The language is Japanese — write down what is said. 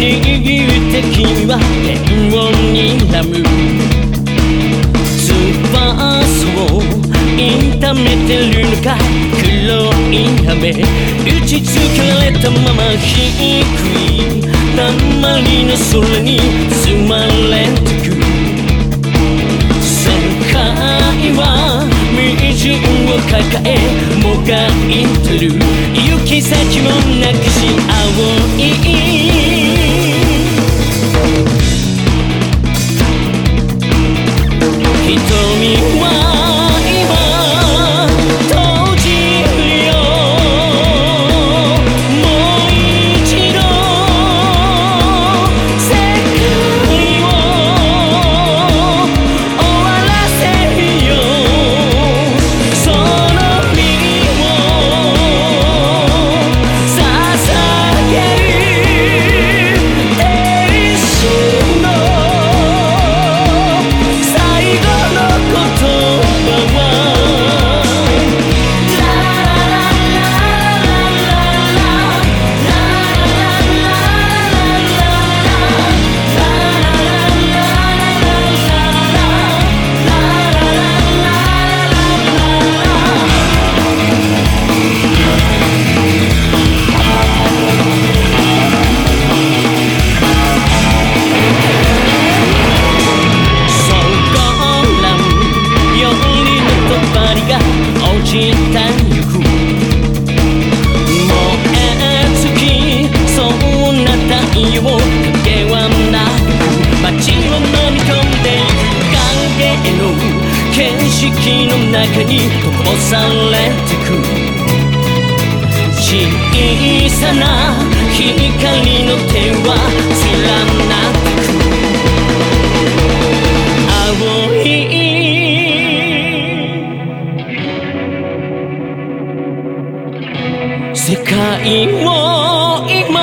握って君は天を睨む翼を痛めてるのか黒い雨打ちつけられたまま低いたまりの空に積まれてく世界は未人を抱えもがいてる行き先もなくし青い瞳けにされてく小さな光の手は連なってく。青い世界を今